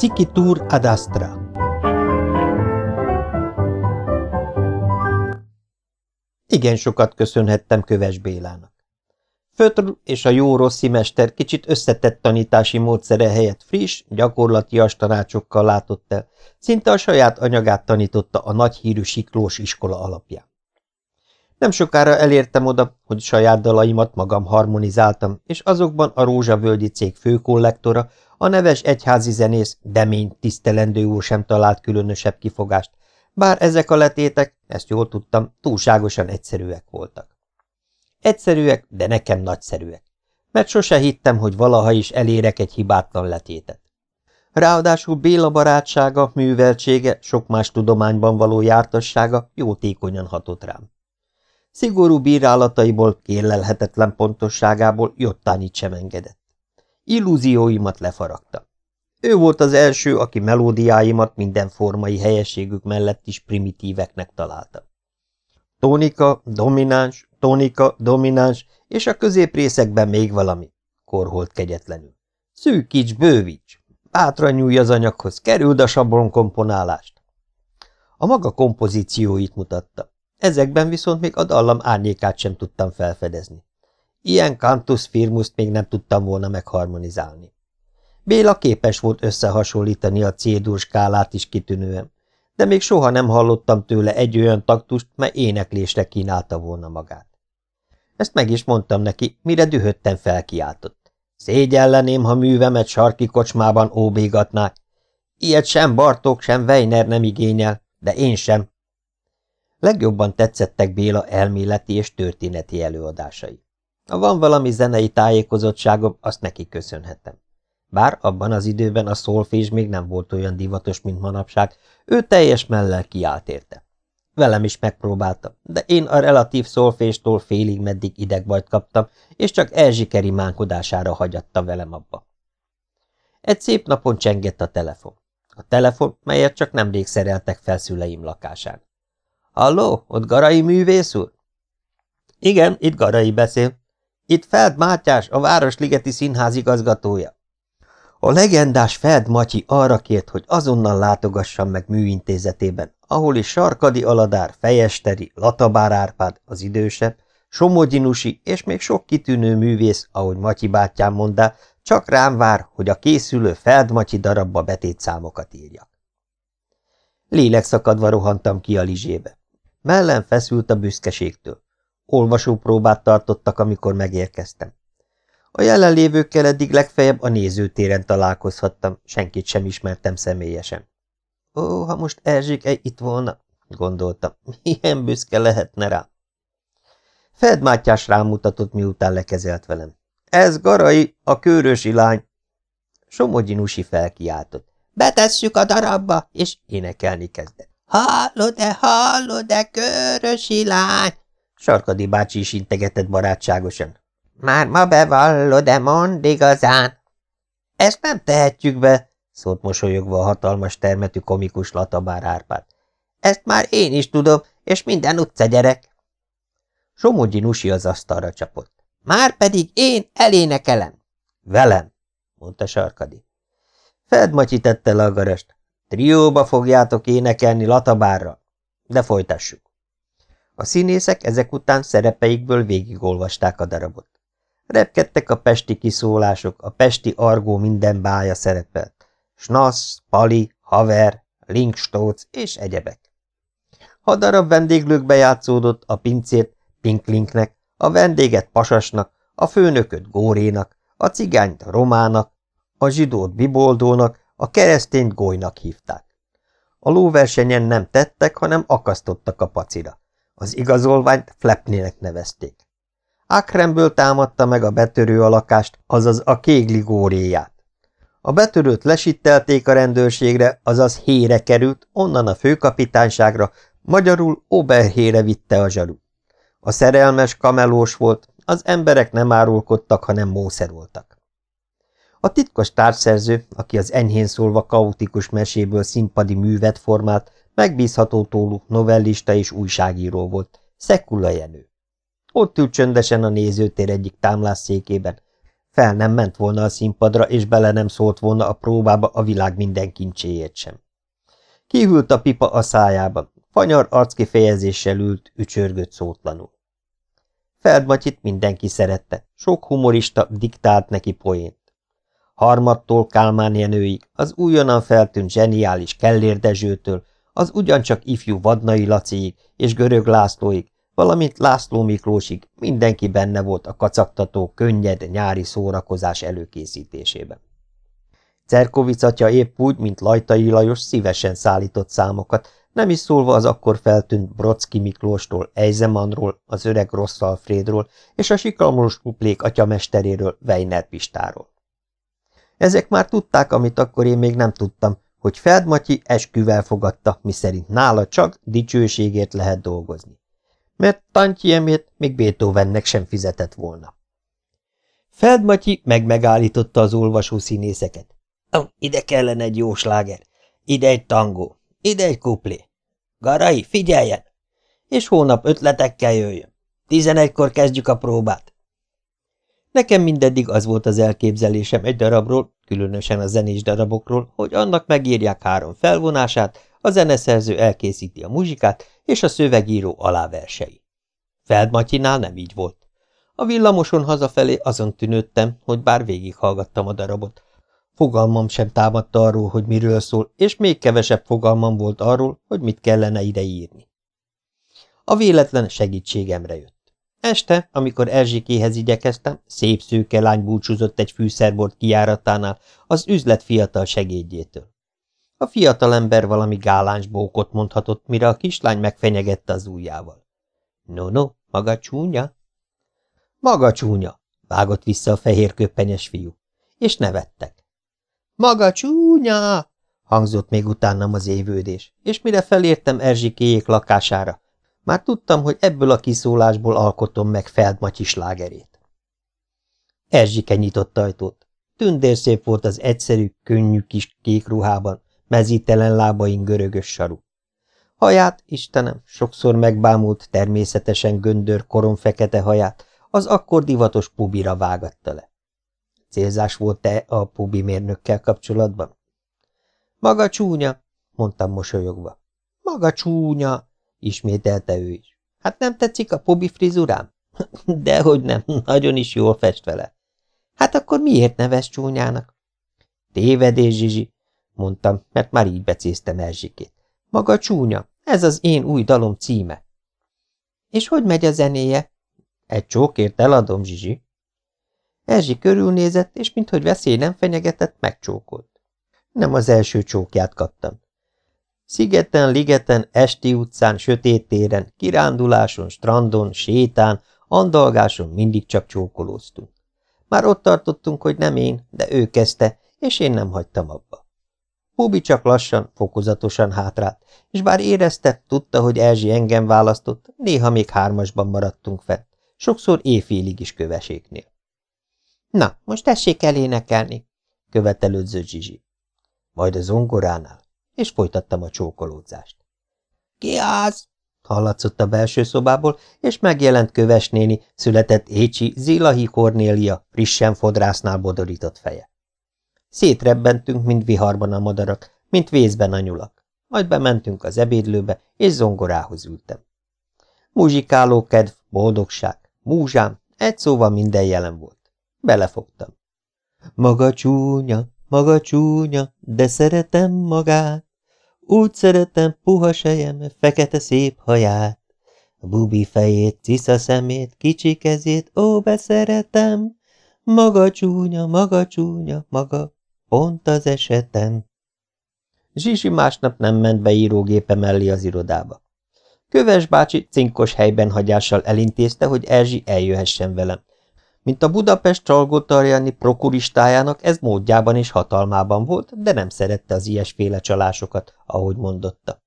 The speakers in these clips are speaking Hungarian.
Sikitur ad Astra Igen sokat köszönhettem Köves Bélának. Fötr és a jó-rossz mester kicsit összetett tanítási módszere helyett friss, gyakorlati tanácsokkal látott el, szinte a saját anyagát tanította a nagy hírű siklós iskola alapján. Nem sokára elértem oda, hogy saját dalaimat magam harmonizáltam, és azokban a Rózsavölgyi cég főkollektora, a neves egyházi zenész, demény, tisztelendő úr sem talált különösebb kifogást, bár ezek a letétek, ezt jól tudtam, túlságosan egyszerűek voltak. Egyszerűek, de nekem nagyszerűek, mert sose hittem, hogy valaha is elérek egy hibátlan letétet. Ráadásul Béla barátsága, műveltsége, sok más tudományban való jártassága jótékonyan hatott rám. Szigorú bírálataiból, kérlelhetetlen pontosságából jottányit sem engedett. Illúzióimat lefaragta. Ő volt az első, aki melódiáimat minden formai helyességük mellett is primitíveknek találta. Tónika, domináns, tonika, domináns, és a középrészekben még valami, korholt kegyetlenül. Szűkíts, bővíts, bátran nyújj az anyaghoz, kerüld a sablon komponálást. A maga kompozícióit mutatta. Ezekben viszont még a dallam árnyékát sem tudtam felfedezni. Ilyen kantus firmuszt még nem tudtam volna megharmonizálni. Béla képes volt összehasonlítani a C-dur skálát is kitűnően, de még soha nem hallottam tőle egy olyan taktust, mely éneklésre kínálta volna magát. Ezt meg is mondtam neki, mire dühötten felkiáltott. Szégyelleném, ha művemet sarki kocsmában óbégatnák. Ilyet sem Bartók, sem Weiner nem igényel, de én sem. Legjobban tetszettek Béla elméleti és történeti előadásai. Ha van valami zenei tájékozottságom, azt neki köszönhetem. Bár abban az időben a szolfés még nem volt olyan divatos, mint manapság, ő teljes mellel kiállt érte. Velem is megpróbáltam, de én a relatív szolféstól félig meddig idegbajt kaptam, és csak Erzsikeri mánkodására hagyatta velem abba. Egy szép napon csengett a telefon. A telefon, melyet csak nemrég szereltek fel lakásán. – Halló, ott Garai művész úr? – Igen, itt Garai beszél. Itt Feld Mátyás, a Városligeti Színház igazgatója. A legendás Feld Matyi arra kért, hogy azonnal látogassam meg műintézetében, ahol is Sarkadi Aladár, Fejesteri, Latabár Árpád, az idősebb, Somogyi Nusi és még sok kitűnő művész, ahogy Matyi bátyám mondta, csak rám vár, hogy a készülő Feld Matyi darabba betétszámokat írjak. Lélekszakadva rohantam ki a lizsébe. Mellen feszült a büszkeségtől. Olvasópróbát tartottak, amikor megérkeztem. A jelenlévőkkel eddig legfeljebb a nézőtéren találkozhattam, senkit sem ismertem személyesen. Ó, ha most Erzsike itt volna, gondoltam, milyen büszke lehetne rá. Fed Mátyás rámutatott, miután lekezelt velem. Ez Garai, a kőrösi lány. Somogyi Nusi felkiáltott. Betesszük a darabba, és énekelni kezdett. Hallod-e, hallod-e, körösi lány? Sarkadi bácsi is integetett barátságosan. Már ma bevallod, de mond igazán. Ezt nem tehetjük be, szólt mosolyogva a hatalmas termetű komikus Latabár Árpád. Ezt már én is tudom, és minden utca gyerek. Somogyi Nusi az asztalra csapott. Már pedig én elénekelem. Velem, mondta Sarkadi. Feldmatyi tette le a garast. Trióba fogjátok énekelni Latabárra. De folytassuk. A színészek ezek után szerepeikből végigolvasták a darabot. Repkedtek a pesti kiszólások, a pesti argó minden bája szerepelt. Snasz, Pali, Haver, Linkstóc és egyebek. Ha darab vendéglők bejátszódott, a pincért Pinklinknek, a vendéget Pasasnak, a főnököt Górénak, a cigányt Romának, a zsidót Biboldónak, a keresztényt Golynak hívták. A lóversenyen nem tettek, hanem akasztottak a pacira. Az igazolványt Flepnének nevezték. Akremből támadta meg a betörő alakást, azaz a kégli góréját. A betörőt lesittelték a rendőrségre, azaz hére került, onnan a főkapitányságra, magyarul Oberhére vitte a zsaru. A szerelmes kamelós volt, az emberek nem árulkodtak, hanem mószeroltak. A titkos társszerző, aki az enyhén szólva kaotikus meséből színpadi művet formált, Megbízható tólú novellista és újságíró volt, Szekula Jenő. Ott ült csöndesen a nézőtér egyik támlászszékében. Fel nem ment volna a színpadra, és bele nem szólt volna a próbába a világ minden kincséért sem. Kihűlt a pipa a szájában, fanyar arckifejezéssel ült, ücsörgött szótlanul. Feldmatyit mindenki szerette, sok humorista diktált neki poént. Harmadtól Kálmán Jenőig, az újonnan feltűnt zseniális Kellér Dezsőtől, az ugyancsak ifjú Vadnai Laciig és Görög Lászlóig, valamint László Miklósig mindenki benne volt a kacagtató, könnyed nyári szórakozás előkészítésében. Cerkovic atya épp úgy, mint Lajtai Lajos szívesen szállított számokat, nem is szólva az akkor feltűnt Brocki Miklóstól, Eizemanról, az öreg Rossz Alfrédról és a sikalmos puplék atyamesteréről, Weiner Pistáról. Ezek már tudták, amit akkor én még nem tudtam, hogy Feldmatyi esküvel fogadta, miszerint nála csak dicsőségért lehet dolgozni. Mert Tantjemét még Beethovennek sem fizetett volna. Feldmatyi meg-megállította az olvasó színészeket. Oh, ide kellene egy jó sláger, ide egy tangó, ide egy kuplé. Garai, figyeljen! És hónap ötletekkel jöjjön. Tizenegykor kezdjük a próbát. Nekem mindeddig az volt az elképzelésem egy darabról, különösen a zenés darabokról, hogy annak megírják három felvonását, a zeneszerző elkészíti a muzsikát, és a szövegíró aláversei. Feldmatyinál nem így volt. A villamoson hazafelé azon tűnődtem, hogy bár végighallgattam a darabot. Fogalmam sem támadta arról, hogy miről szól, és még kevesebb fogalmam volt arról, hogy mit kellene ide írni. A véletlen segítségemre jött. Este, amikor Erzsikéhez igyekeztem, szép szőke lány búcsúzott egy fűszerbort kiáratánál az üzlet fiatal segédjétől. A fiatalember valami gáláns bókot mondhatott, mire a kislány megfenyegette az ujjával. No, no, maga csúnya? Maga csúnya, vágott vissza a fehér köppenyes fiú, és nevettek. Maga csúnya, hangzott még utánam az évődés, és mire felértem Erzsikéjék lakására, már tudtam, hogy ebből a kiszólásból alkotom meg Feldmatyi slágerét. Erzsike nyitott ajtót. Tündérszép volt az egyszerű, könnyű kis kék ruhában, mezítelen lábain görögös saru. Haját, Istenem, sokszor megbámult, természetesen göndör korom fekete haját, az akkor divatos pubira vágatta le. Célzás volt-e a pubi mérnökkel kapcsolatban? Maga csúnya, mondtam mosolyogva. Maga csúnya, ismételte ő is. Hát nem tetszik a pubi frizurám? Dehogy nem, nagyon is jól fest vele. Hát akkor miért neves csúnyának? Tévedés, Zsizsi, mondtam, mert már így becéztem Erzsikét. Maga csúnya, ez az én új dalom címe. És hogy megy a zenéje? Egy csókért eladom, Zsizsi. Erzsi körülnézett, és minthogy veszély nem fenyegetett, megcsókolt. Nem az első csókját kaptam. Szigeten, ligeten, esti utcán, sötét téren, kiránduláson, strandon, sétán, andalgáson mindig csak csókolóztunk. Már ott tartottunk, hogy nem én, de ő kezdte, és én nem hagytam abba. Bubi csak lassan, fokozatosan hátrált, és bár érezte, tudta, hogy Erzsi engem választott, néha még hármasban maradtunk fent, sokszor éjfélig is köveséknél. Na, most tessék elénekelni, követelődző Zsizsi. Majd a zongoránál, és folytattam a csókolódzást. Ki az? hallatszott a belső szobából, és megjelent kövesnéni, született Écsi Zilahi Kornélia, frissen fodrásznál bodorított feje. Szétrebbentünk, mint viharban a madarak, mint vészben a nyulak. Majd bementünk az ebédlőbe, és zongorához ültem. Muzsikáló kedv, boldogság, múzsám, egy szóval minden jelen volt. Belefogtam. Maga csúnya, maga csúnya, de szeretem magát. Úgy szeretem puha sejem, fekete szép haját. Bubi fejét, cisza szemét, kicsi kezét, ó, beszeretem. Maga csúnya, maga csúnya, maga, pont az esetem. Zsizsi másnap nem ment be írógépe mellé az irodába. Köves bácsi cinkos helyben hagyással elintézte, hogy Erzsi eljöhessen velem, mint a Budapest csalgótarjáni prokuristájának ez módjában és hatalmában volt, de nem szerette az ilyesféle csalásokat, ahogy mondotta.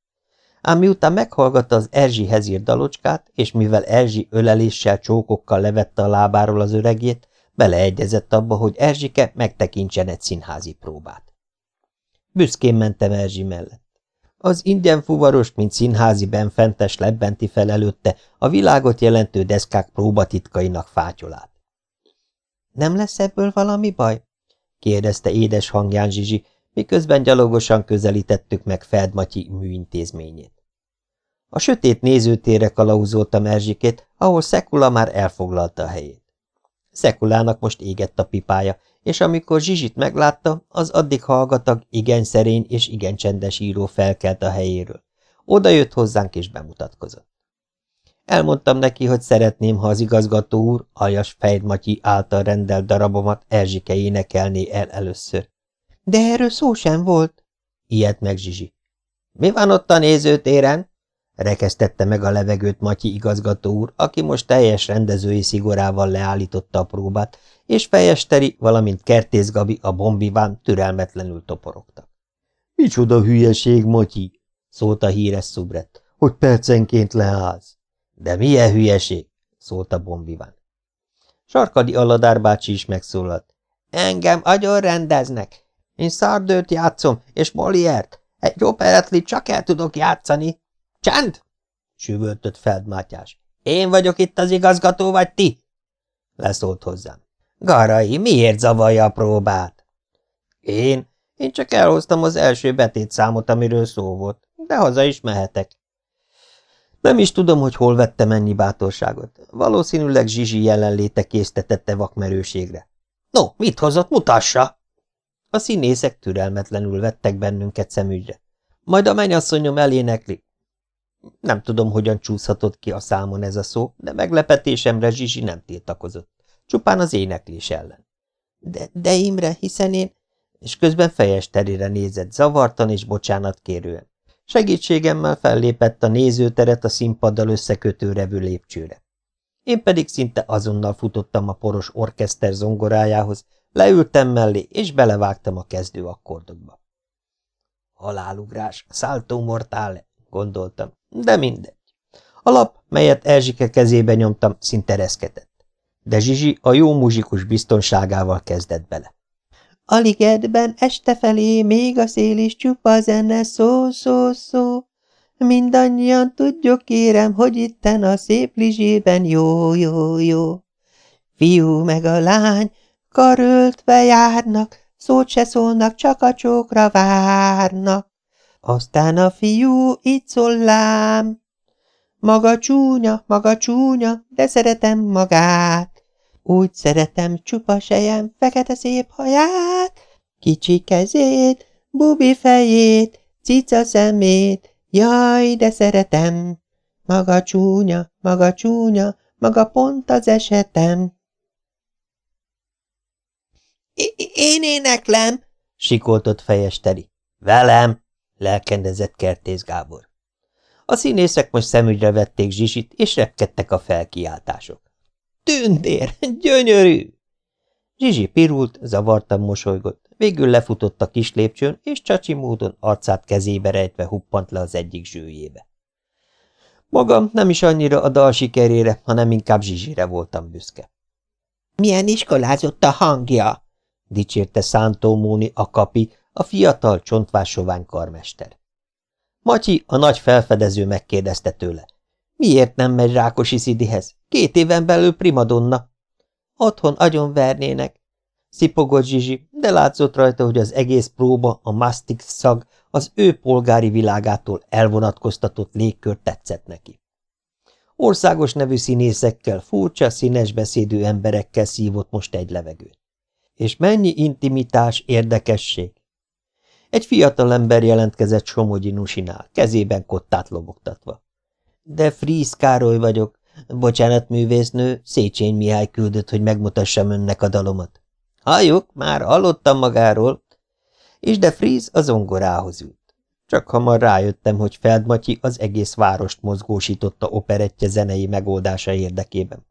Ám miután meghallgatta az Erzsihez írt dalocskát, és mivel Erzsi öleléssel, csókokkal levette a lábáról az öregét, beleegyezett abba, hogy Erzsike megtekintsen egy színházi próbát. Büszkén mentem Erzsi mellett. Az ingyen fuvaros, mint színházi benfentes lebbenti fel előtte a világot jelentő deszkák próbatitkainak fátyolát. – Nem lesz ebből valami baj? – kérdezte édes hangján Zsizsi, miközben gyalogosan közelítettük meg Feldmatyi műintézményét. A sötét nézőtérre kalauzoltam Erzsikét, ahol Szekula már elfoglalta a helyét. Szekulának most égett a pipája, és amikor Zsizsit meglátta, az addig hallgatag, igen szerény és igen csendes író felkelt a helyéről. Oda jött hozzánk és bemutatkozott. Elmondtam neki, hogy szeretném, ha az igazgató úr, aljas Fejdmatyi által rendelt darabomat Erzsike énekelné el először. De erről szó sem volt. Ilyet meg Zsizsi. Mi van ott a nézőtéren? Rekesztette meg a levegőt Matyi igazgató úr, aki most teljes rendezői szigorával leállította a próbát, és fejesteri, valamint Kertész Gabi a bombiván türelmetlenül toporogtak. – Micsoda hülyeség, Matyi! – szólt a híres szubret, – hogy percenként leállsz. – De milyen hülyeség! – szólt a bombiván. Sarkadi Aladár bácsi is megszólalt. – Engem agyon rendeznek. Én Szardőt játszom, és Moliért. Egy operetlit csak el tudok játszani. Csend! süvöltött Feldmátyás. Én vagyok itt az igazgató, vagy ti? Leszólt hozzám. Garai, miért zavarja a próbát? Én? Én csak elhoztam az első betétszámot, amiről szó volt, de haza is mehetek. Nem is tudom, hogy hol vettem ennyi bátorságot. Valószínűleg Zsizsi jelenléte késztetette vakmerőségre. No, mit hozott, mutassa! A színészek türelmetlenül vettek bennünket szemügyre. Majd a mennyasszonyom elénekli. Nem tudom, hogyan csúszhatott ki a számon ez a szó, de meglepetésemre Zsizsi nem tiltakozott. Csupán az éneklés ellen. De, de Imre, hiszen én... És közben fejes terére nézett, zavartan és bocsánat kérően. Segítségemmel fellépett a nézőteret a színpaddal összekötő revő lépcsőre. Én pedig szinte azonnal futottam a poros orkeszter zongorájához, leültem mellé, és belevágtam a kezdő akkordokba. Halálugrás, salto mortale, gondoltam, de mindegy. A lap, melyet Erzsike kezébe nyomtam, szinte reszketett de Zsizsi a jó muzsikus biztonságával kezdett bele. Aligedben este felé még a szél is csupa zene, szó, szó, szó. Mindannyian tudjuk, kérem, hogy itten a szép lizsében jó, jó, jó. Fiú meg a lány karöltve járnak, szót se szólnak, csak a csókra várnak. Aztán a fiú így szól. Maga csúnya, maga csúnya, de szeretem magát. Úgy szeretem csupa sejem, fekete szép haját, kicsi kezét, bubi fejét, cica szemét, jaj, de szeretem. Maga csúnya, maga csúnya, maga pont az esetem. – Én éneklem! – sikoltott fejes Teri. – Velem! – lelkendezett Kertész Gábor. A színészek most szemügyre vették Zsisit, és repkedtek a felkiáltások. Tündér, gyönyörű! Zsizsi pirult, zavartan mosolygott, végül lefutott a kis lépcsőn, és csacsi módon arcát kezébe rejtve huppant le az egyik zsőjébe. Magam nem is annyira a dal sikerére, hanem inkább Zsizsire voltam büszke. Milyen iskolázott a hangja! dicsérte Szántó Móni a kapi, a fiatal csontvás karmester. Matyi, a nagy felfedező megkérdezte tőle. Miért nem megy Rákosi Szidihez? Két éven belül primadonna. Otthon agyon vernének. Szipogott Zsizsi, de látszott rajta, hogy az egész próba, a mastic szag, az ő polgári világától elvonatkoztatott légkör tetszett neki. Országos nevű színészekkel, furcsa, színes beszédű emberekkel szívott most egy levegőt. És mennyi intimitás, érdekesség! Egy fiatal ember jelentkezett Somogyi Nusinál, kezében kottát lobogtatva. De Fríz Károly vagyok. Bocsánat, művésznő, Széchenyi Mihály küldött, hogy megmutassam önnek a dalomat. Halljuk, már hallottam magáról. És de Fríz a zongorához ült. Csak hamar rájöttem, hogy Feldmatyi az egész várost mozgósította operettje zenei megoldása érdekében.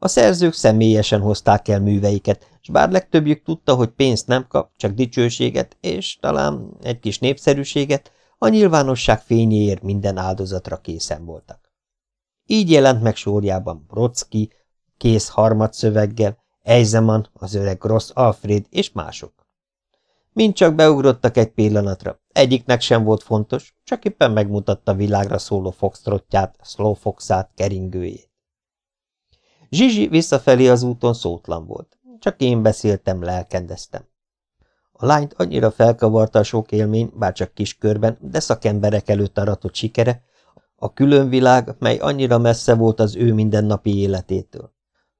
A szerzők személyesen hozták el műveiket, s bár legtöbbjük tudta, hogy pénzt nem kap, csak dicsőséget, és talán egy kis népszerűséget, a nyilvánosság fényéért minden áldozatra készen voltak. Így jelent meg sorjában Brodsky, kész harmadszöveggel, Eisemann, az öreg Ross Alfred és mások. Mind csak beugrottak egy pillanatra. Egyiknek sem volt fontos, csak éppen megmutatta világra szóló foxtrotját, slow foxát, keringőjét. Zsizsi visszafelé az úton szótlan volt. Csak én beszéltem, lelkendeztem. A lányt annyira felkavarta a sok élmény, kis körben, de szakemberek előtt aratott sikere, a különvilág, mely annyira messze volt az ő mindennapi életétől.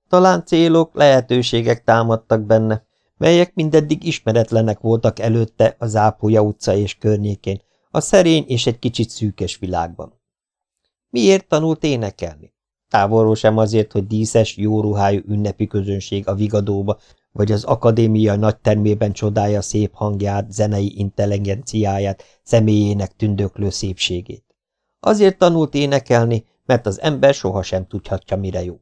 Talán célok, lehetőségek támadtak benne, melyek mindeddig ismeretlenek voltak előtte a Zápolya utca és környékén, a szerény és egy kicsit szűkös világban. Miért tanult énekelni? Távolról sem azért, hogy díszes, jó ruhájú ünnepi közönség a vigadóba, vagy az akadémia nagy termében csodálja szép hangját, zenei intelligenciáját, személyének tündöklő szépségét. Azért tanult énekelni, mert az ember sohasem tudhatja, mire jó.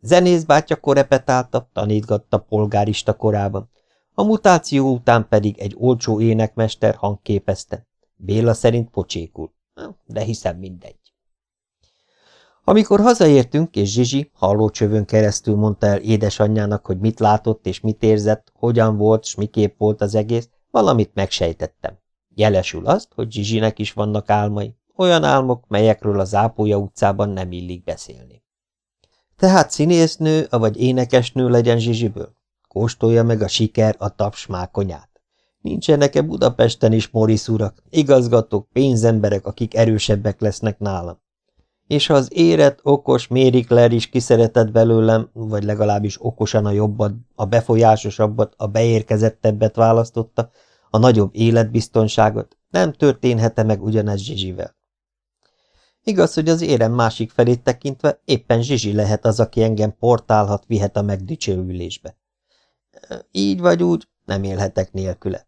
Zenészbátyja korepetálta, tanítgatta polgárista korában. A mutáció után pedig egy olcsó énekmester hangképezte. Béla szerint pocsékul, de hiszem mindegy. Amikor hazaértünk, és Zsizsi hallócsövön keresztül mondta el édesanyjának, hogy mit látott és mit érzett, hogyan volt, s miképp volt az egész, valamit megsejtettem. Jelesül azt, hogy Zsizsinek is vannak álmai, olyan álmok, melyekről az Ápolya utcában nem illik beszélni. Tehát színésznő, vagy énekesnő legyen Zsizsiből? Kóstolja meg a siker a taps mákonyát. Nincsenek-e Budapesten is Morisz urak, igazgatók, pénzemberek, akik erősebbek lesznek nálam? És ha az érett, okos Mérikler is kiszeretett belőlem, vagy legalábbis okosan a jobbat, a befolyásosabbat, a beérkezettebbet választotta, a nagyobb életbiztonságot, nem történhete meg ugyanez Zsizsivel. Igaz, hogy az érem másik felét tekintve éppen Zsizsi lehet az, aki engem portálhat, vihet a megdicsőülésbe. Így vagy úgy, nem élhetek nélküle.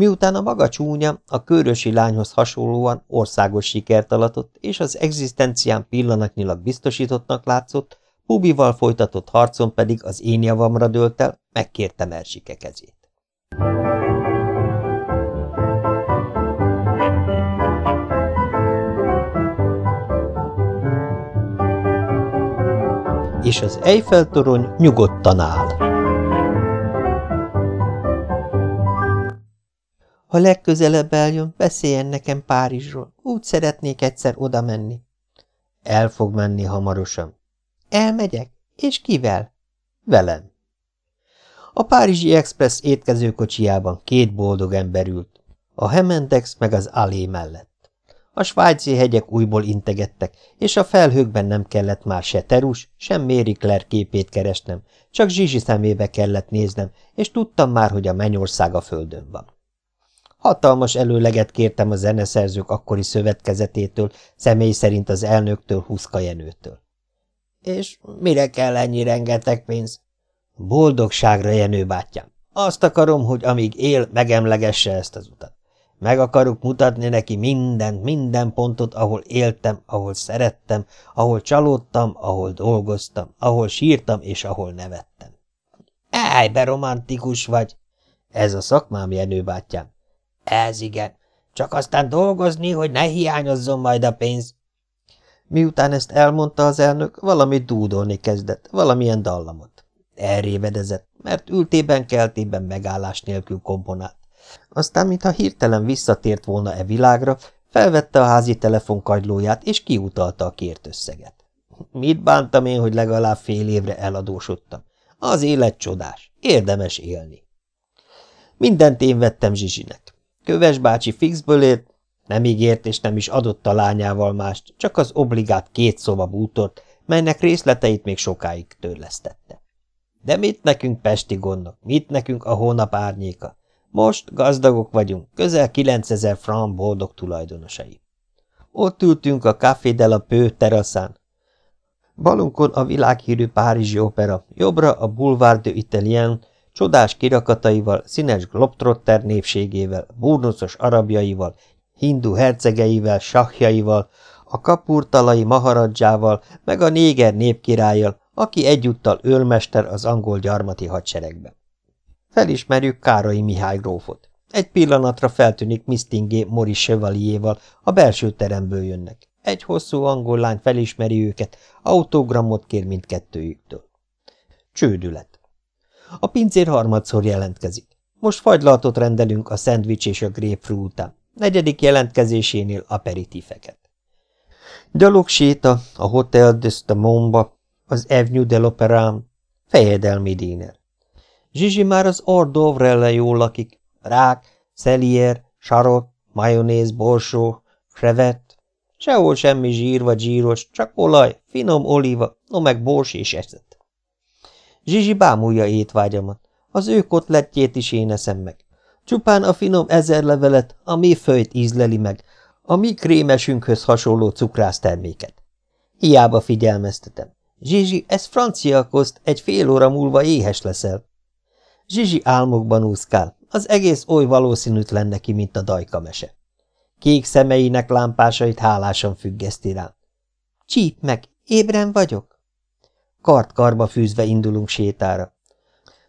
Miután a maga csúnya, a körösi lányhoz hasonlóan országos sikert alatott, és az egzisztencián pillanatnyilag biztosítottnak látszott, Pubival folytatott harcon pedig az én javamra dőlt el, megkértem Ersike kezét. és az Eiffel-torony nyugodtan áll. Ha legközelebb eljön, beszéljen nekem Párizsról. Úgy szeretnék egyszer oda menni. El fog menni hamarosan. Elmegyek? És kivel? Velem. A Párizsi Express étkezőkocsijában két boldog ember ült, a Hemendex meg az Alé mellett. A svájci hegyek újból integettek, és a felhőkben nem kellett már se Terus, sem Mary Claire képét keresnem, csak Zsizsi szemébe kellett néznem, és tudtam már, hogy a mennyország a földön van. Hatalmas előleget kértem a zeneszerzők akkori szövetkezetétől, személy szerint az elnöktől, Huszka Jenőtől. És mire kell ennyi rengeteg pénz? Boldogságra, Jenő bátyám. Azt akarom, hogy amíg él, megemlegesse ezt az utat. Meg akarok mutatni neki mindent, minden pontot, ahol éltem, ahol szerettem, ahol csalódtam, ahol dolgoztam, ahol sírtam és ahol nevettem. Áj, be romantikus vagy! Ez a szakmám, Jenő bátyám. Ez igen. Csak aztán dolgozni, hogy ne hiányozzon majd a pénz. Miután ezt elmondta az elnök, valamit dúdolni kezdett, valamilyen dallamot. Elrévedezett, mert ültében keltében megállás nélkül komponált. Aztán, mintha hirtelen visszatért volna e világra, felvette a házi telefon kagylóját, és kiutalta a kért összeget. Mit bántam én, hogy legalább fél évre eladósodtam? Az élet csodás, érdemes élni. Mindent én vettem Zsizsinek. Köves bácsi fixből ért, nem ígért és nem is adott a lányával mást, csak az obligát két szoba bútort, melynek részleteit még sokáig törlesztette. De mit nekünk pesti gondok, mit nekünk a hónap árnyéka? Most gazdagok vagyunk, közel 9000 franc boldog tulajdonosai. Ott ültünk a Café de la Peu teraszán. Balunkon a világhírű Párizsi opera, jobbra a Boulevard de Italien, csodás kirakataival, színes globtrotter népségével, burnuszos arabjaival, hindu hercegeivel, sahjaival, a kapurtalai maharadzsával, meg a néger népkirállyal, aki egyúttal őrmester az angol gyarmati hadseregben. Felismerjük Károly Mihály grófot. Egy pillanatra feltűnik Mistingé Moris Chevalierval, a belső teremből jönnek. Egy hosszú angol lány felismeri őket, autogramot kér mindkettőjüktől. Csődület. A pincér harmadszor jelentkezik. Most fagylaltot rendelünk a szendvics és a grapefruit után. Negyedik jelentkezésénél aperitífeket. Gyalog séta a Hotel de Stamomba, az Avenue de l'Opéra, fejedelmi díner. Zsizsi már az Ordovrelle jól lakik, rák, szelier, sarot, majonéz, borsó, krevet, sehol semmi zsír vagy zsíros, csak olaj, finom olíva, no meg bors és eszet. Zsizsi bámulja étvágyamat, az ő kotlettjét is én eszem meg. Csupán a finom ezerlevelet, a mi föjt ízleli meg, a mi krémesünkhöz hasonló cukrászterméket. Hiába figyelmeztetem. Zsizsi, ez francia koszt, egy fél óra múlva éhes leszel. Zsizsi álmokban úszkál, az egész oly valószínűtlen neki, mint a dajka mese. Kék szemeinek lámpásait hálásan függeszti rám. Csíp meg, ébren vagyok? Kart karba fűzve indulunk sétára.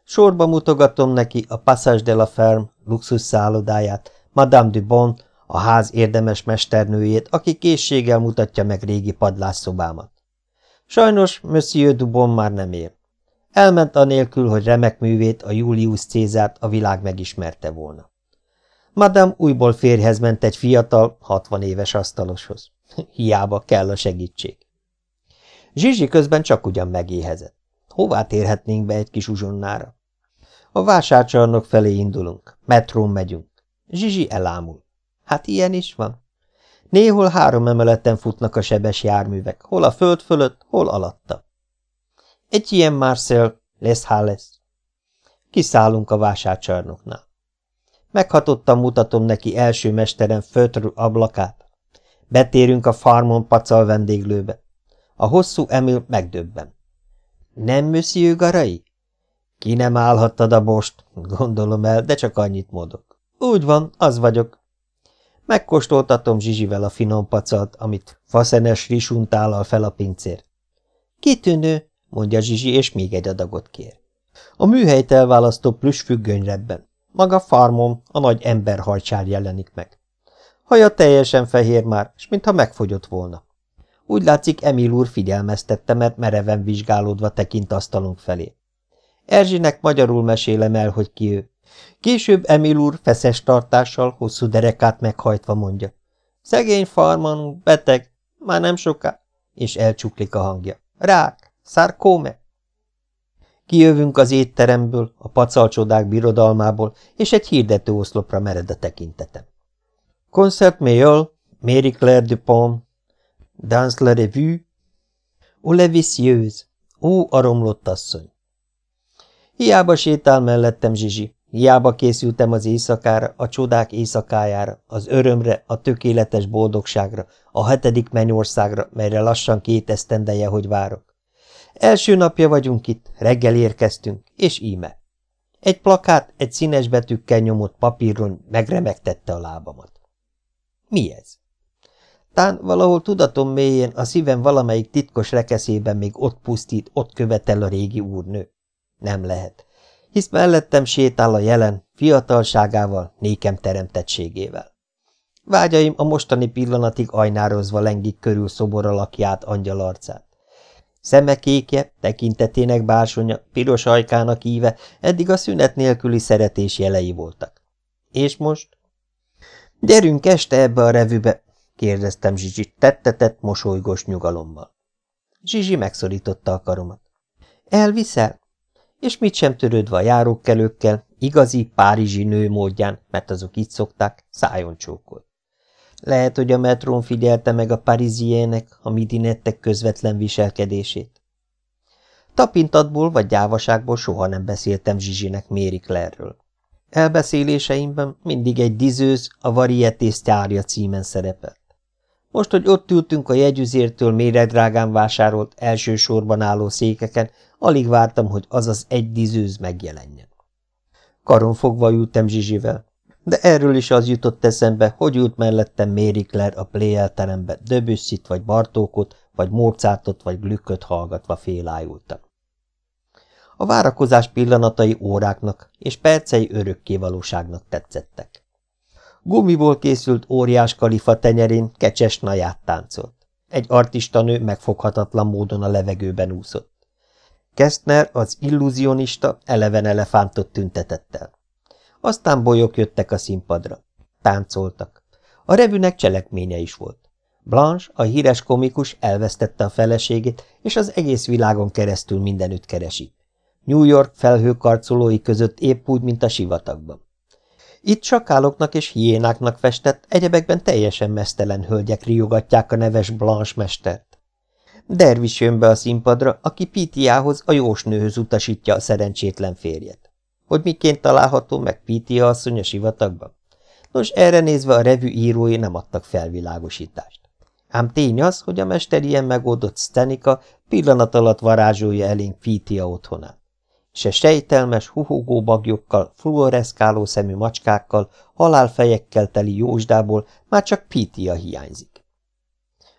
Sorba mutogatom neki a Passage de la Ferme luxus szállodáját, Madame du Bon, a ház érdemes mesternőjét, aki készséggel mutatja meg régi padlásszobámat. Sajnos Monsieur Dubon már nem él. Elment anélkül, hogy remek művét, a Julius Cézárt a világ megismerte volna. Madame újból férjhez ment egy fiatal, hatvan éves asztaloshoz. Hiába kell a segítség. Zsizsi közben csak ugyan megéhezett. Hová térhetnénk be egy kis uzsonnára? A vásárcsarnok felé indulunk, metrón megyünk. Zsizsi elámul. Hát ilyen is van. Néhol három emeleten futnak a sebes járművek, hol a föld fölött, hol alatta. Egy ilyen Marcel, Les Halles. Kiszállunk a vásárcsarnoknál. Meghatottan mutatom neki első mesterem fötr ablakát. Betérünk a farmon pacal vendéglőbe. A hosszú Emil megdöbben. Nem, monsieur Garai? Ki nem állhattad a bost, gondolom el, de csak annyit mondok. Úgy van, az vagyok. Megkóstoltatom Zsizsivel a finom pacalt, amit faszenes risuntálal fel a pincér. Kitűnő, mondja Zsizsi, és még egy adagot kér. A műhelyt elválasztó plüss függönyrebben. Maga farmom, a nagy emberhajcsár jelenik meg. Haja teljesen fehér már, és mintha megfogyott volna. Úgy látszik, Emil úr figyelmeztette, mert mereven vizsgálódva tekint asztalunk felé. Erzsinek magyarul mesélem el, hogy ki ő. Később Emil úr feszes tartással, hosszú derekát meghajtva mondja. Szegény farman, beteg, már nem soká, és elcsuklik a hangja. Rák, szarkóme. Kijövünk az étteremből, a pacalcsodák birodalmából, és egy hirdető oszlopra mered a tekintetem. Concert Mayol, Mary Claire Dupont, Dans la revue, Ou le vicieuse, ó, a romlott asszony. Hiába sétál mellettem Zsizsi, hiába készültem az éjszakára, a csodák éjszakájára, az örömre, a tökéletes boldogságra, a hetedik mennyországra, melyre lassan két esztendeje, hogy várok. Első napja vagyunk itt, reggel érkeztünk, és íme. Egy plakát, egy színes betűkkel nyomott papíron megremegtette a lábamat. Mi ez? Tán valahol tudatom mélyén, a szívem valamelyik titkos rekeszében még ott pusztít, ott követel a régi úrnő. Nem lehet, hisz mellettem sétál a jelen, fiatalságával, nékem teremtettségével. Vágyaim a mostani pillanatig ajnározva lengik körül szobor alakját, angyal arcát. Szeme kékje, tekintetének bársonya, piros ajkának íve eddig a szünet nélküli szeretés jelei voltak. És most? Gyerünk este ebbe a revűbe, kérdeztem Zsizsit tettetett, mosolygós nyugalommal. Zsizsi megszorította a karomat. Elviszel? És mit sem törődve a járókkelőkkel, igazi párizsi nő módján, mert azok így szokták, szájon csókolt. Lehet, hogy a metrón figyelte meg a pariziének, a midinettek közvetlen viselkedését. Tapintatból vagy gyávaságból soha nem beszéltem Zsizsinek Méri Claire-ről. Elbeszéléseimben mindig egy dizőz, a varietés tárja címen szerepelt. Most, hogy ott ültünk a jegyüzértől méregdrágán vásárolt elsősorban álló székeken, alig vártam, hogy az az egy dizőz megjelenjen. Karon fogva ültem Zsizsivel, de erről is az jutott eszembe, hogy ült mellettem Claire a Pléjel terembe Döbüsszit vagy Bartókot, vagy Mozartot vagy Glücköt hallgatva félájultam. A várakozás pillanatai óráknak és percei örökkévalóságnak tetszettek. Gumiból készült óriás kalifa tenyerén kecses naját táncolt. Egy artistanő megfoghatatlan módon a levegőben úszott. Kestner, az illúzionista, eleven elefántot tüntetett el. Aztán bolyok jöttek a színpadra. Táncoltak. A revűnek cselekménye is volt. Blanche, a híres komikus elvesztette a feleségét, és az egész világon keresztül mindenütt keresi. New York felhőkarcolói között épp úgy, mint a sivatagban. Itt sakáloknak és hiénáknak festett, egyebekben teljesen mesztelen hölgyek riogatják a neves Blanche mestert. Dervis jön be a színpadra, aki Pítiához, a jósnőhöz utasítja a szerencsétlen férjet. Hogy miként található meg Pítia asszony a sivatagban? Nos, erre nézve a revű írói nem adtak felvilágosítást. Ám tény az, hogy a mester ilyen megoldott Stenika pillanat alatt varázsolja elénk Pítia otthonát se sejtelmes, huhogó bagyokkal, fluoreszkáló szemű macskákkal, halálfejekkel teli jósdából már csak Pítia hiányzik.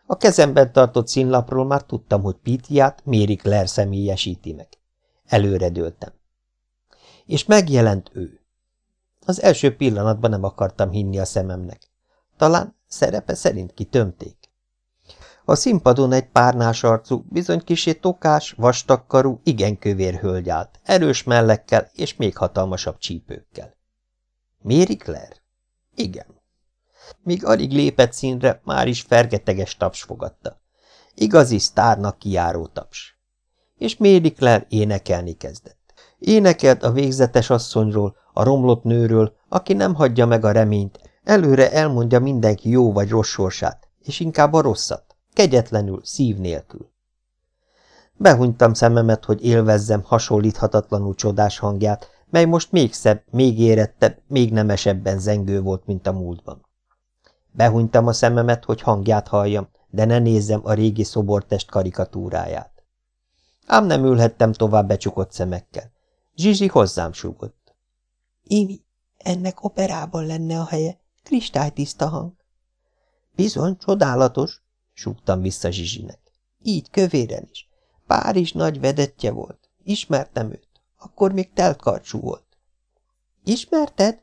A kezemben tartott színlapról már tudtam, hogy Pítiát Méri Claire személyesíti meg. Előre dőltem. És megjelent ő. Az első pillanatban nem akartam hinni a szememnek. Talán szerepe szerint kitömték. A színpadon egy párnás arcú, bizony kisé tokás, vastagkarú, igen kövér hölgy állt, erős mellekkel és még hatalmasabb csípőkkel. Méri Claire? Igen. Míg alig lépett színre, már is fergeteges taps fogadta. Igazi sztárnak kiáró taps. És Méri Claire énekelni kezdett. Énekelt a végzetes asszonyról, a romlott nőről, aki nem hagyja meg a reményt, előre elmondja mindenki jó vagy rossz sorsát, és inkább a rosszat Kegyetlenül, szív nélkül. Behunytam szememet, hogy élvezzem hasonlíthatatlanul csodás hangját, mely most még szebb, még érettebb, még nemesebben zengő volt, mint a múltban. Behunytam a szememet, hogy hangját halljam, de ne nézzem a régi szobortest karikatúráját. Ám nem ülhettem tovább becsukott szemekkel. Zsizsi hozzám súgott. Imi, ennek operában lenne a helye, kristálytiszta hang. Bizony, csodálatos, súgtam vissza Zsizsinek. Így kövéren is. Párizs nagy vedettje volt. Ismertem őt. Akkor még teltkarcsú volt. Ismerted?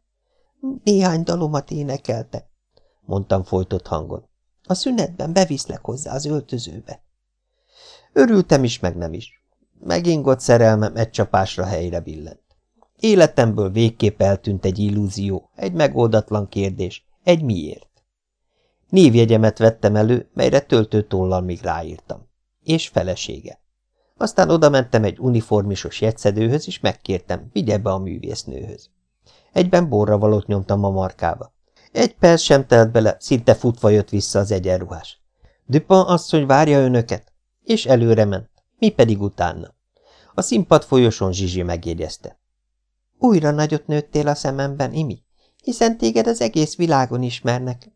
Néhány dalomat énekelte, mondtam folytott hangon. A szünetben beviszlek hozzá az öltözőbe. Örültem is, meg nem is. Megingott szerelmem egy csapásra helyre billent. Életemből végképp eltűnt egy illúzió, egy megoldatlan kérdés, egy miért. Névjegyemet vettem elő, melyre töltőtollal még ráírtam. És felesége. Aztán oda mentem egy uniformisos jegyszedőhöz, és megkértem, vigye be a művésznőhöz. Egyben borra valót nyomtam a markába. Egy perc sem telt bele, szinte futva jött vissza az egyenruhás. Dupin asszony várja önöket, és előre ment, mi pedig utána. A színpad folyosón Zsizsi megjegyezte. Újra nagyot nőttél a szememben, Imi, hiszen téged az egész világon ismernek.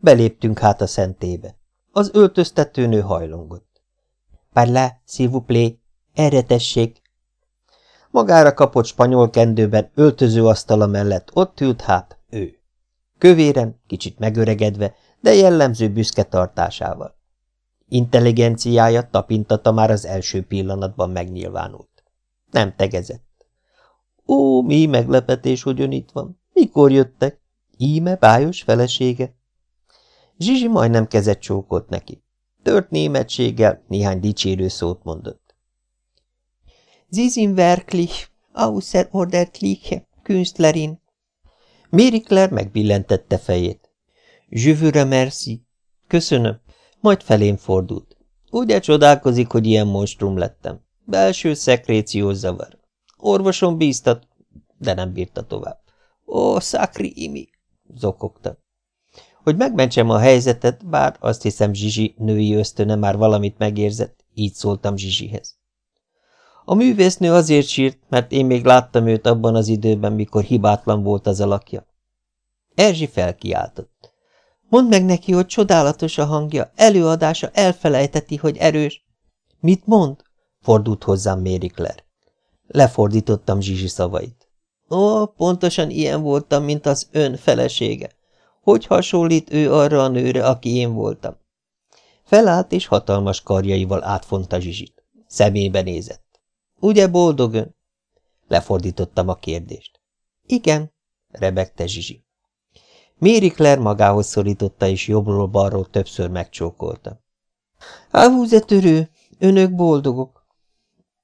Beléptünk hát a szentébe. Az öltöztetőnő hajlongott. Parlá, s'il vous erre tessék! Magára kapott spanyol kendőben öltözőasztala mellett ott ült hát ő. Kövéren, kicsit megöregedve, de jellemző büszke tartásával. Intelligenciája tapintata már az első pillanatban megnyilvánult. Nem tegezett. Ó, mi meglepetés, hogy ön itt van. Mikor jöttek? Íme bájos felesége? Zsizsi majdnem kezet csókolt neki. Tört németséggel néhány dicsérő szót mondott. Sie sind wirklich außerordentliche Künstlerin. Mérikler megbillenítette fejét. Je vous remercie. Köszönöm. Majd felém fordult. Ugye csodálkozik, hogy ilyen monstrum lettem. Belső szekréciós zavar. Orvosom bíztat, de nem bírta tovább. Ó, szakri imi, zokogta. Hogy megmentsem a helyzetet, bár azt hiszem Zsizsi női ösztöne már valamit megérzett, így szóltam Zsizsihez. A művésznő azért sírt, mert én még láttam őt abban az időben, mikor hibátlan volt az alakja. Erzsi felkiáltott. Mondd meg neki, hogy csodálatos a hangja, előadása elfelejteti, hogy erős. Mit mond? Fordult hozzám Claire. Lefordítottam Zsizsi szavait. Ó, pontosan ilyen voltam, mint az ön felesége. Hogy hasonlít ő arra a nőre, aki én voltam? Felállt, és hatalmas karjaival átfonta Zsizsit. Szemébe nézett. Ugye boldog ön? Lefordítottam a kérdést. Igen, rebegte Zsizsi. Méri Claire magához szorította, és jobbról-balról többször megcsókolta. Á, húzetörő, önök boldogok.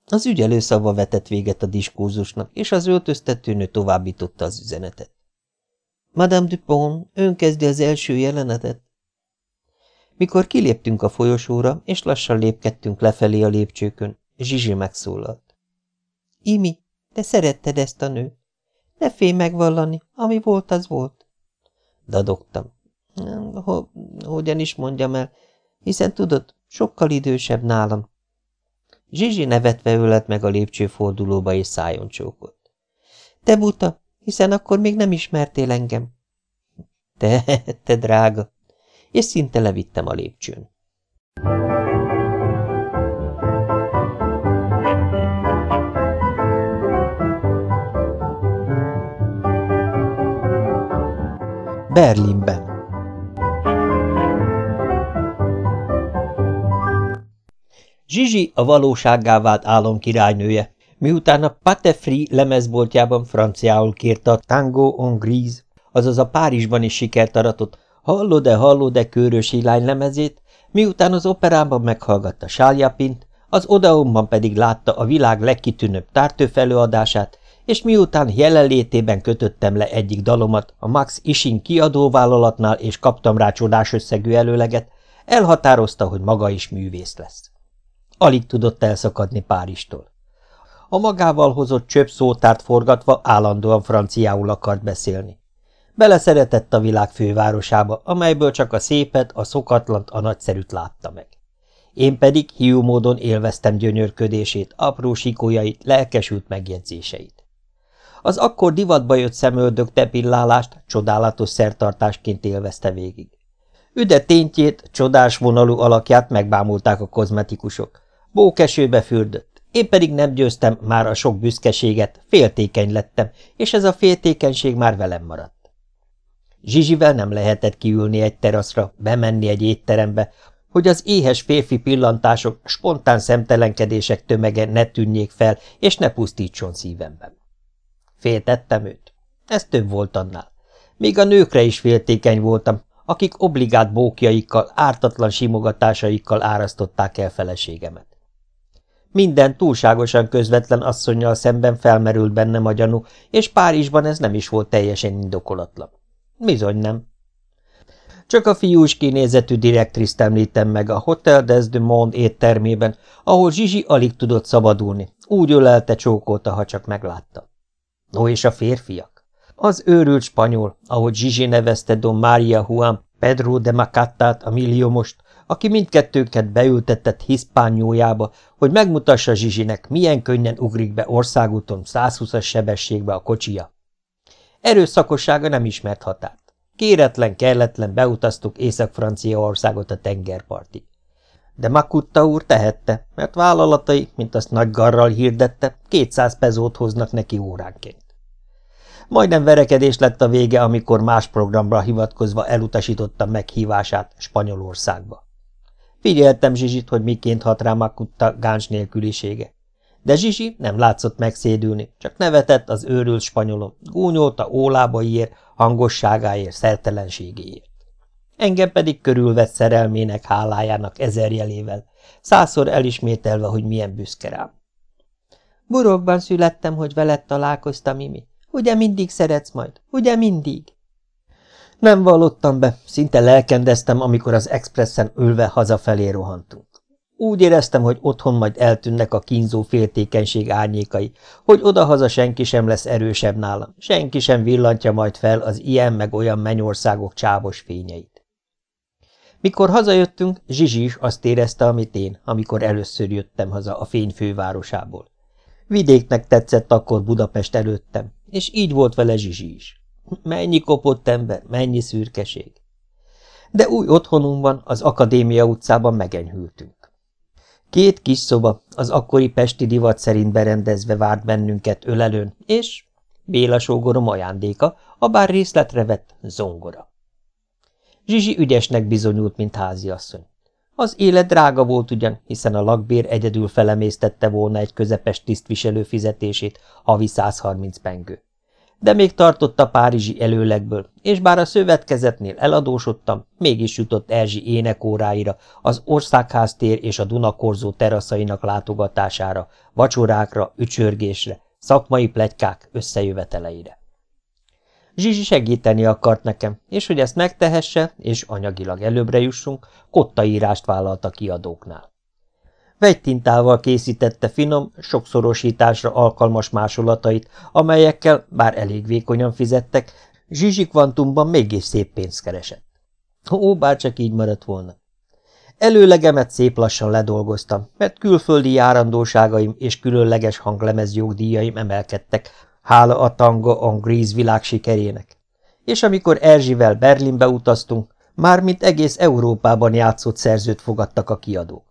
Az ügyelő szava vetett véget a diskurzusnak, és az öltöztetőnő továbbította az üzenetet. Madame Dupont, ön kezdi az első jelenetet? Mikor kiléptünk a folyosóra, és lassan lépkedtünk lefelé a lépcsőkön, Zsizsi megszólalt. Imi, te szeretted ezt a nőt. Ne félj megvallani, ami volt, az volt. Dadogtam. Ho hogyan is mondjam el, hiszen tudod, sokkal idősebb nálam. Zsizsi nevetve ölelt meg a lépcsőfordulóba és szájon csókolt. Te buta, hiszen akkor még nem ismertél engem. Te, te drága, és szinte levittem a lépcsőn. Berlinben Zsizsi a valósággá vált álom királynője, miután a Patefri lemezboltjában franciául kérte a Tango on Grise, azaz a Párizsban is sikert aratott Hallod-e, hallod-e körös ilány lemezét, miután az operában meghallgatta Sáljapint, az Odeonban pedig látta a világ legkitűnőbb tártőf előadását, és miután jelenlétében kötöttem le egyik dalomat a Max Ising kiadóvállalatnál, és kaptam rá csodás összegű előleget, elhatározta, hogy maga is művész lesz. Alig tudott elszakadni Páristól. A magával hozott csöpp szótárt forgatva állandóan franciául akart beszélni. Beleszeretett a világ fővárosába, amelyből csak a szépet, a szokatlant, a nagyszerűt látta meg. Én pedig hiú módon élveztem gyönyörködését, apró sikójait, lelkesült megjegyzéseit. Az akkor divatba jött szemöldök depillálást csodálatos szertartásként élvezte végig. Üde téntjét, csodás vonalú alakját megbámulták a kozmetikusok. Bókesőbe fürdött, én pedig nem győztem már a sok büszkeséget, féltékeny lettem, és ez a féltékenység már velem maradt. Zsizsivel nem lehetett kiülni egy teraszra, bemenni egy étterembe, hogy az éhes férfi pillantások, spontán szemtelenkedések tömege ne tűnjék fel, és ne pusztítson szívemben. Féltettem őt. Ez több volt annál. Még a nőkre is féltékeny voltam, akik obligát bókjaikkal, ártatlan simogatásaikkal árasztották el feleségemet. Minden túlságosan közvetlen asszonynal szemben felmerült bennem a gyanú, és Párizsban ez nem is volt teljesen indokolatlan. Bizony nem. Csak a fiús kinézetű direktriszt említem meg a Hotel des de Monde éttermében, ahol Zsizsi alig tudott szabadulni. Úgy ölelte, csókolta, ha csak meglátta. No és a férfiak? Az őrült spanyol, ahogy Zsizsi nevezte Don Maria Juan Pedro de Macattát, a milliómost, aki mindkettőket beültetett hiszpányójába, hogy megmutassa Zsizsinek, milyen könnyen ugrik be országúton 120-as sebességbe a kocsija. Erőszakossága nem ismert határt. Kéretlen, kelletlen beutaztuk Észak-Franciaországot a tengerpartig. De Makutta úr tehette, mert vállalatai, mint azt nagy garral hirdette, 200 pezót hoznak neki óránként. Majdnem verekedés lett a vége, amikor más programra hivatkozva elutasította meghívását Spanyolországba. Figyeltem Zsizsit, hogy miként hat rá Makutta gáns nélkülisége. De Zsizsi nem látszott megszédülni, csak nevetett az őrült spanyolon, gúnyolta ólábaiért, hangosságáért, szertelenségéért. Engem pedig körülvett szerelmének hálájának ezer jelével, százszor elismételve, hogy milyen büszke rám. Burokban születtem, hogy veled találkoztam, Imi. Ugye mindig szeretsz majd? Ugye mindig? Nem vallottam be, szinte lelkendeztem, amikor az expressen ülve hazafelé rohantunk. Úgy éreztem, hogy otthon majd eltűnnek a kínzó féltékenység árnyékai, hogy odahaza senki sem lesz erősebb nálam, senki sem villantja majd fel az ilyen meg olyan mennyországok csábos fényeit. Mikor hazajöttünk, Zsizsi is azt érezte, amit én, amikor először jöttem haza a fény fővárosából. Vidéknek tetszett akkor Budapest előttem, és így volt vele Zsizsi is. Mennyi kopott ember, mennyi szürkeség. De új otthonunkban, az Akadémia utcában megenyhültünk. Két kis szoba, az akkori pesti divat szerint berendezve várt bennünket ölelőn, és Béla sógorom ajándéka, a bár részletre vett zongora. Zsizsi ügyesnek bizonyult, mint háziasszony. Az élet drága volt ugyan, hiszen a lakbér egyedül felemésztette volna egy közepes tisztviselő fizetését, havi 130 pengő. De még tartott a párizsi előlegből, és bár a szövetkezetnél eladósodtam, mégis jutott Erzsi énekóráira, az országháztér és a Dunakorzó teraszainak látogatására, vacsorákra, ücsörgésre, szakmai plegykák összejöveteleire. Zsizsi segíteni akart nekem, és hogy ezt megtehesse, és anyagilag előbbre jussunk, kottaírást vállalt a kiadóknál. Vegytintával készítette finom, sokszorosításra alkalmas másolatait, amelyekkel, bár elég vékonyan fizettek, Zsizsi kvantumban mégis szép pénzt keresett. Ó, bár csak így maradt volna. Előlegemet szép lassan ledolgoztam, mert külföldi járandóságaim és különleges hanglemez jogdíjaim emelkedtek, hála a Tango on Grease világ sikerének. És amikor Erzsivel Berlinbe utaztunk, már mint egész Európában játszott szerzőt fogadtak a kiadók.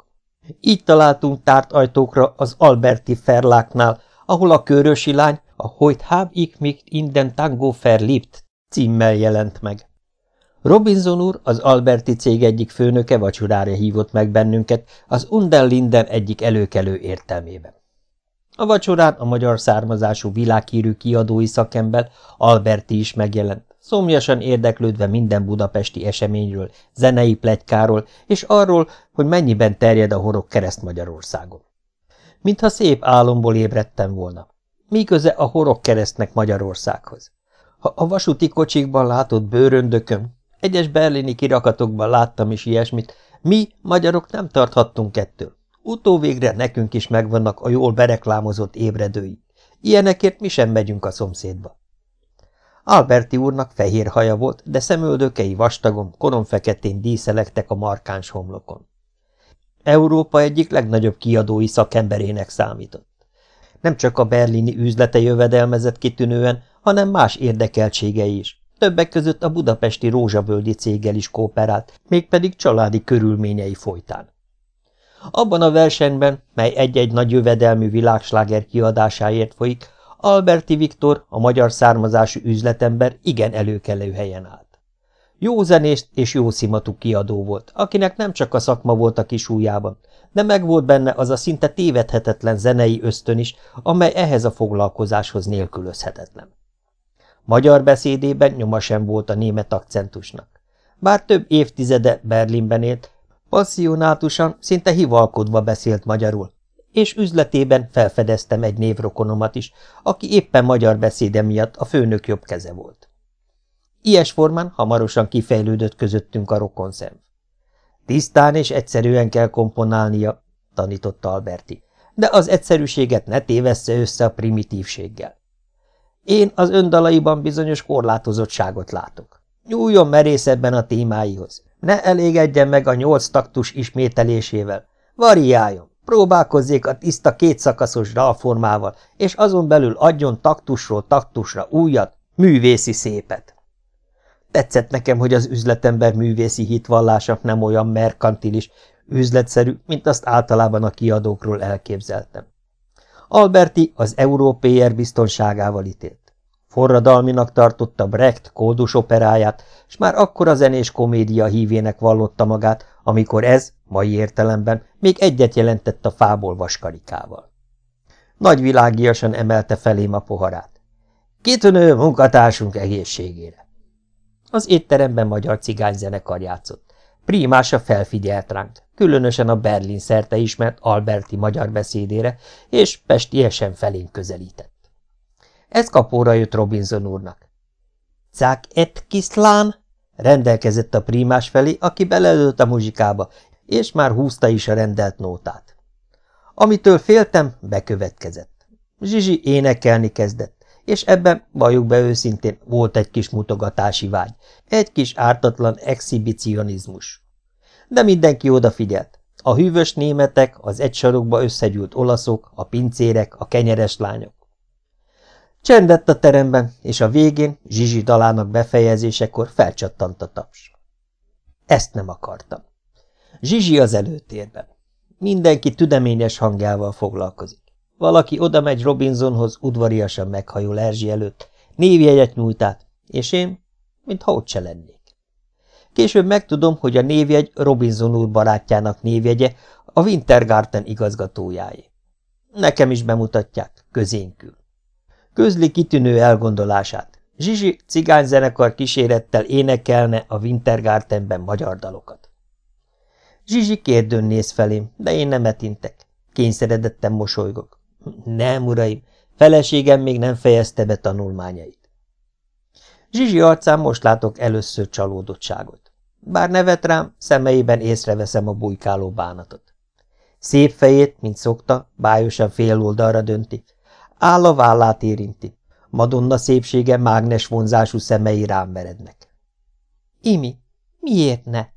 Így találtunk tárt ajtókra az Alberti Ferláknál, ahol a körösi lány a Hoyt hab ich mich in den Tango verliebt címmel jelent meg. Robinson úr, az Alberti cég egyik főnöke vacsorára hívott meg bennünket az Linden egyik előkelő értelmében. A vacsorán a magyar származású világhírű kiadói szakember Alberti is megjelent, szomjasan érdeklődve minden budapesti eseményről, zenei plegykáról, és arról, hogy mennyiben terjed a horog kereszt Magyarországon. Mintha szép álomból ébredtem volna. Mi köze a horog keresztnek Magyarországhoz? Ha a vasúti kocsikban látott bőröndökön, egyes berlini kirakatokban láttam is ilyesmit, mi, magyarok nem tarthattunk ettől. Utóvégre nekünk is megvannak a jól bereklámozott ébredői. Ilyenekért mi sem megyünk a szomszédba. Alberti úrnak fehér haja volt, de szemöldökei vastagon, koronfeketén díszelektek a markáns homlokon. Európa egyik legnagyobb kiadói szakemberének számított. Nem csak a berlini üzlete jövedelmezett kitűnően, hanem más érdekeltségei is. Többek között a budapesti rózsaböldi céggel is kooperált, mégpedig családi körülményei folytán. Abban a versenyben, mely egy-egy nagy jövedelmű világsláger kiadásáért folyik, Alberti Viktor, a magyar származású üzletember igen előkelő helyen állt. Jó zenést és jó szimatú kiadó volt, akinek nem csak a szakma volt a kisújában, de megvolt benne az a szinte tévedhetetlen zenei ösztön is, amely ehhez a foglalkozáshoz nélkülözhetetlen. Magyar beszédében nyoma sem volt a német akcentusnak. Bár több évtizede Berlinben élt, passzionátusan, szinte hivalkodva beszélt magyarul, és üzletében felfedeztem egy névrokonomat is, aki éppen magyar beszéde miatt a főnök jobb keze volt. Ilyes formán hamarosan kifejlődött közöttünk a rokonszem. Tisztán és egyszerűen kell komponálnia, tanította Alberti, de az egyszerűséget ne tévessze össze a primitívséggel. Én az öndalaiban bizonyos korlátozottságot látok. Nyúljon merészebben a témáihoz. Ne elégedjen meg a nyolc taktus ismételésével. Variáljon, próbálkozzék a tiszta kétszakaszos dalformával, és azon belül adjon taktusról taktusra újat, művészi szépet. Tetszett nekem, hogy az üzletember művészi hitvallása nem olyan merkantilis, üzletszerű, mint azt általában a kiadókról elképzeltem. Alberti az európér biztonságával ítélt. Forradalminak tartotta Brecht kódus operáját, és már akkor a zenés komédia hívének vallotta magát, amikor ez, mai értelemben, még egyet jelentett a fából vaskarikával. Nagyvilágiasan emelte felém a poharát. Kitűnő munkatársunk egészségére. Az étteremben magyar cigányzenekar játszott. Primása felfigyelt ránk, különösen a Berlin szerte ismert Alberti magyar beszédére, és pestiesen felén közelített. Ez kapóra jött Robinson úrnak. – Cák et kiszlán! – rendelkezett a prímás felé, aki belelőtt a muzsikába, és már húzta is a rendelt nótát. Amitől féltem, bekövetkezett. Zsizsi énekelni kezdett, és ebben, valljuk be őszintén, volt egy kis mutogatási vágy, egy kis ártatlan exhibicionizmus. De mindenki odafigyelt. A hűvös németek, az egy sarokba összegyűlt olaszok, a pincérek, a kenyeres lányok. Csendett a teremben, és a végén, Zsizsi dalának befejezésekor felcsattant a taps. Ezt nem akartam. Zsizsi az előtérben. Mindenki tüdeményes hangjával foglalkozik. Valaki oda megy Robinsonhoz, udvariasan meghajol Erzsi előtt, névjegyet nyújt át, és én, mintha ott se lennék. Később megtudom, hogy a névjegy Robinson úr barátjának névjegye, a Wintergarten igazgatójáé. Nekem is bemutatják, közénkül. Közli kitűnő elgondolását. Zsizsi cigányzenekar kísérettel énekelne a Wintergartenben magyar dalokat. Zsizsi kérdőn néz felém, de én nem etintek. Kényszeredetten mosolygok. Nem, uraim, feleségem még nem fejezte be tanulmányait. Zsizsi arcán most látok először csalódottságot. Bár nevet rám, szemeiben észreveszem a bujkáló bánatot. Szép fejét, mint szokta, bájosan fél oldalra dönti. Áll a vállát érinti. Madonna szépsége mágnes vonzású szemei rám verednek. Imi, miért ne?